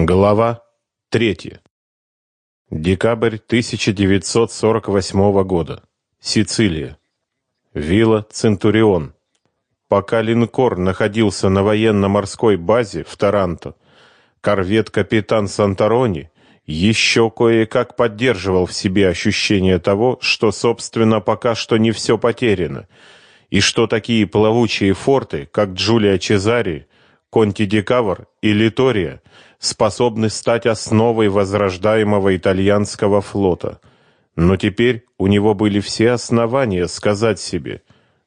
Глава 3. Декабрь 1948 года. Сицилия. Вилла Центурион. Пока линкор находился на военно-морской базе в Таранто, корвет-капитан Санторони еще кое-как поддерживал в себе ощущение того, что, собственно, пока что не все потеряно, и что такие плавучие форты, как Джулия Чезари, Конти-Декавр и Литория – способны стать основой возрождаемого итальянского флота. Но теперь у него были все основания сказать себе,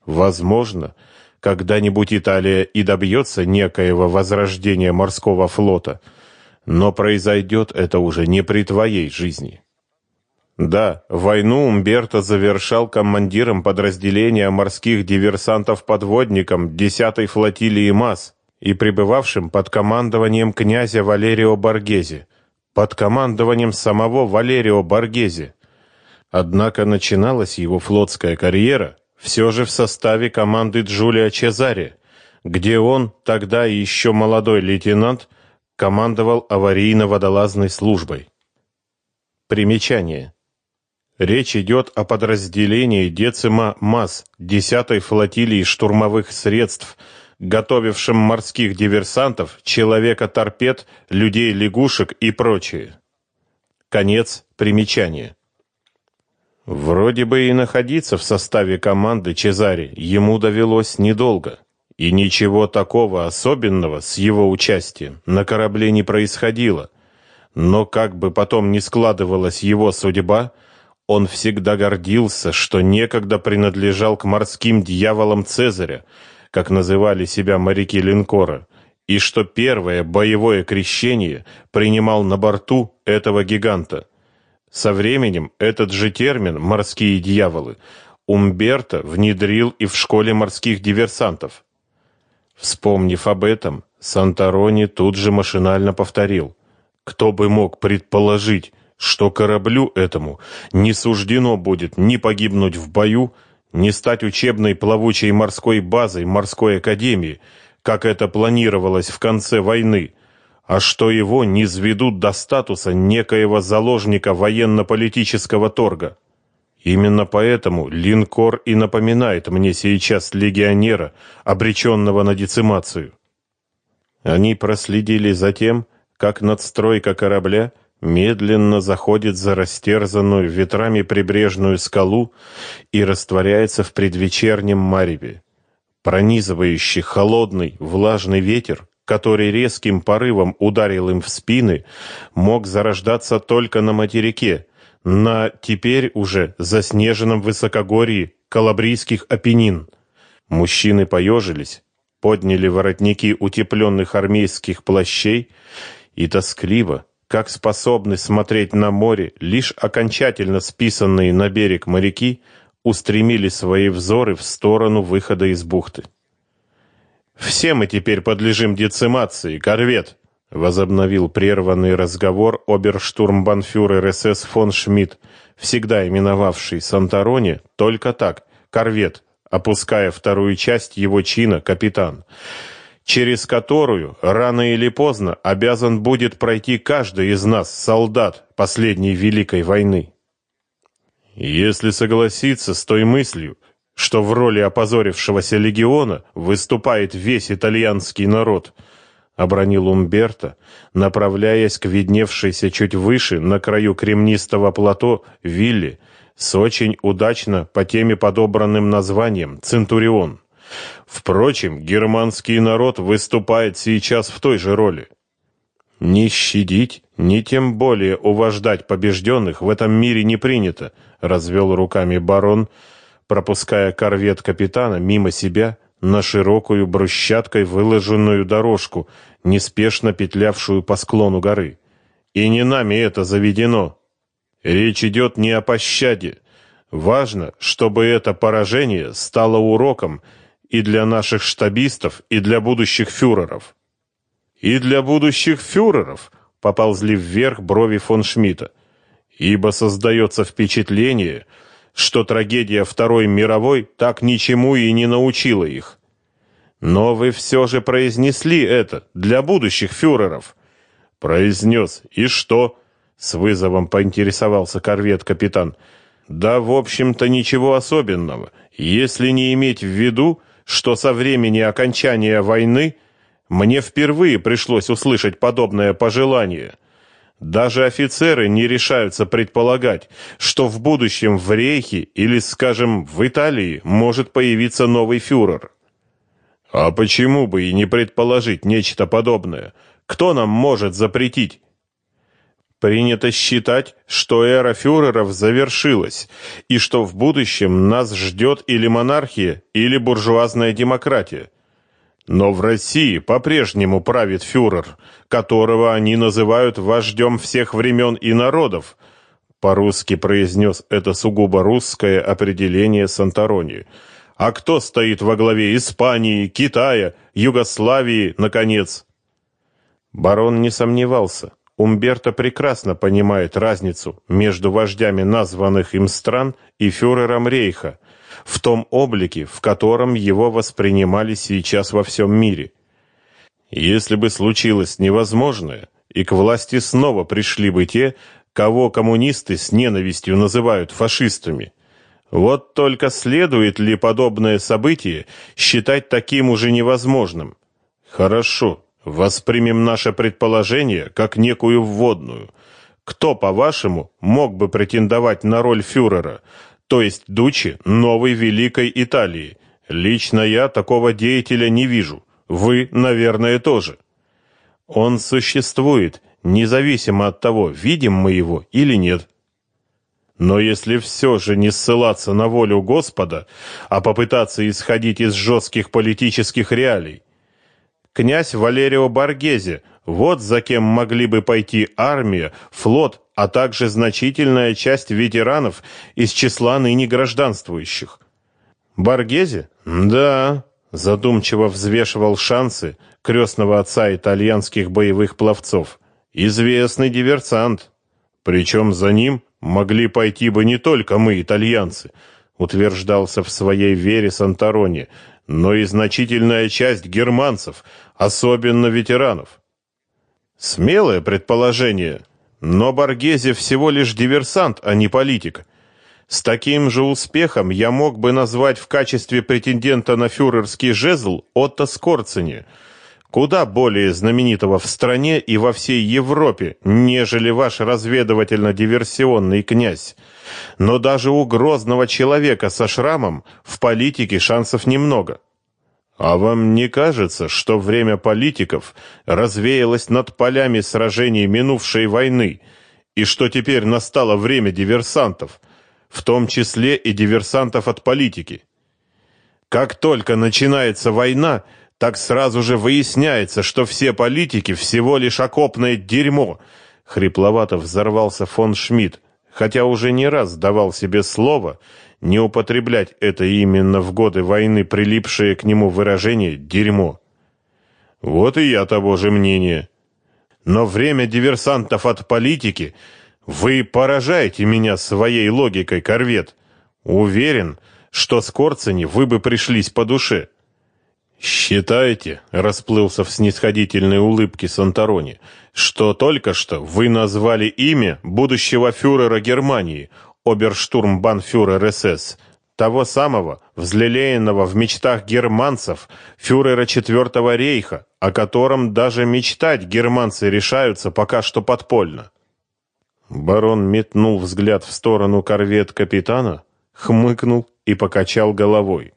возможно, когда-нибудь Италия и добьется некоего возрождения морского флота, но произойдет это уже не при твоей жизни. Да, войну Умберто завершал командиром подразделения морских диверсантов-подводником 10-й флотилии МАС, и пребывавшим под командованием князя Валерио Боргезе, под командованием самого Валерио Боргезе. Однако начиналась его флотская карьера все же в составе команды Джулия Чезаре, где он, тогда еще молодой лейтенант, командовал аварийно-водолазной службой. Примечание. Речь идет о подразделении Децима МАС 10-й флотилии штурмовых средств – готовившим морских диверсантов, человека-торпед, людей-лягушек и прочее. Конец примечания. Вроде бы и находиться в составе команды Чезари ему довелось недолго, и ничего такого особенного с его участием на корабле не происходило. Но как бы потом ни складывалась его судьба, он всегда гордился, что некогда принадлежал к морским дьяволам Цезаря, как называли себя моряки линкора, и что первое боевое крещение принимал на борту этого гиганта. Со временем этот же термин «морские дьяволы» Умберто внедрил и в школе морских диверсантов. Вспомнив об этом, Санторони тут же машинально повторил. Кто бы мог предположить, что кораблю этому не суждено будет ни погибнуть в бою, не стать учебной плавучей морской базой морской академии, как это планировалось в конце войны, а что его не низведут до статуса некоего заложника военно-политического торга. Именно поэтому линкор и напоминает мне сейчас легионера, обреченного на децимацию. Они проследили за тем, как надстройка корабля медленно заходит за растерзанную ветрами прибрежную скалу и растворяется в предвечернем мареве. Пронизывающий холодный, влажный ветер, который резким порывом ударил им в спины, мог зарождаться только на материке, на теперь уже заснеженном высокогорье Калабрийских Апеннин. Мужчины поежились, подняли воротники утепленных армейских плащей и тоскливо, как способны смотреть на море лишь окончательно списанные на берег моряки, устремили свои взоры в сторону выхода из бухты. «Все мы теперь подлежим децимации, корвет!» — возобновил прерванный разговор оберштурмбанфюрер СС фон Шмидт, всегда именовавший Санторони только так, корвет, опуская вторую часть его чина капитан — через которую рано или поздно обязан будет пройти каждый из нас, солдат последней великой войны. Если согласиться с той мыслью, что в роли опозорившегося легиона выступает весь итальянский народ, обронил Умберто, направляясь к видневшейся чуть выше на краю кремнистого плато вилле с очень удачно по теме подобранным названием Центурион. Впрочем, германский народ выступает сейчас в той же роли. Не щадить, ни тем более уваждать побежденных в этом мире не принято, развел руками барон, пропуская корвет капитана мимо себя на широкую брусчаткой выложенную дорожку, неспешно петлявшую по склону горы. И не нами это заведено. Речь идет не о пощаде. Важно, чтобы это поражение стало уроком и для наших штабистов, и для будущих фюреров. И для будущих фюреров поползли вверх брови фон Шмидта, ибо создается впечатление, что трагедия Второй мировой так ничему и не научила их. Но вы все же произнесли это для будущих фюреров. Произнес. И что? С вызовом поинтересовался корвет-капитан. Да, в общем-то, ничего особенного, если не иметь в виду, что со времени окончания войны мне впервые пришлось услышать подобное пожелание. Даже офицеры не решаются предполагать, что в будущем в Рейхе или, скажем, в Италии может появиться новый фюрер. А почему бы и не предположить нечто подобное? Кто нам может запретить? Принято считать, что эра фюреров завершилась, и что в будущем нас ждет или монархия, или буржуазная демократия. Но в России по-прежнему правит фюрер, которого они называют вождем всех времен и народов. По-русски произнес это сугубо русское определение Санторони. А кто стоит во главе Испании, Китая, Югославии, наконец? Барон не сомневался. Умберто прекрасно понимает разницу между вождями названных им стран и фюрером Рейха в том облике, в котором его воспринимали сейчас во всем мире. Если бы случилось невозможное, и к власти снова пришли бы те, кого коммунисты с ненавистью называют фашистами. Вот только следует ли подобное событие считать таким уже невозможным? Хорошо, Воспримем наше предположение как некую вводную. Кто, по-вашему, мог бы претендовать на роль фюрера, то есть дучи новой великой Италии? Лично я такого деятеля не вижу. Вы, наверное, тоже. Он существует, независимо от того, видим мы его или нет. Но если все же не ссылаться на волю Господа, а попытаться исходить из жестких политических реалий, князь Валерио Баргезе. Вот за кем могли бы пойти армия, флот, а также значительная часть ветеранов из числа ныне гражданствующих. Баргезе? Да, задумчиво взвешивал шансы крестного отца итальянских боевых пловцов. Известный диверсант. Причем за ним могли пойти бы не только мы, итальянцы, утверждался в своей вере Санторони, но и значительная часть германцев, особенно ветеранов. Смелое предположение, но Боргезе всего лишь диверсант, а не политик. С таким же успехом я мог бы назвать в качестве претендента на фюрерский жезл Отто Скорцени – куда более знаменитого в стране и во всей Европе, нежели ваш разведывательно-диверсионный князь. Но даже у грозного человека со шрамом в политике шансов немного. А вам не кажется, что время политиков развеялось над полями сражений минувшей войны, и что теперь настало время диверсантов, в том числе и диверсантов от политики? Как только начинается война, так сразу же выясняется, что все политики всего лишь окопное дерьмо. Хрипловато взорвался фон Шмидт, хотя уже не раз давал себе слово не употреблять это именно в годы войны прилипшее к нему выражение «дерьмо». Вот и я того же мнения. Но время диверсантов от политики вы поражаете меня своей логикой, корвет. Уверен, что с Корцени вы бы пришлись по душе. «Считаете», — расплылся в снисходительной улыбке Санторони, «что только что вы назвали имя будущего фюрера Германии, оберштурмбанфюрер СС, того самого, взлелеянного в мечтах германцев, фюрера Четвертого рейха, о котором даже мечтать германцы решаются пока что подпольно». Барон метнул взгляд в сторону корвет капитана, хмыкнул и покачал головой.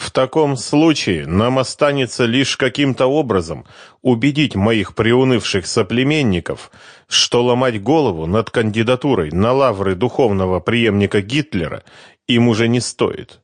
В таком случае нам останется лишь каким-то образом убедить моих приунывших соплеменников, что ломать голову над кандидатурой на лавры духовного преемника Гитлера им уже не стоит.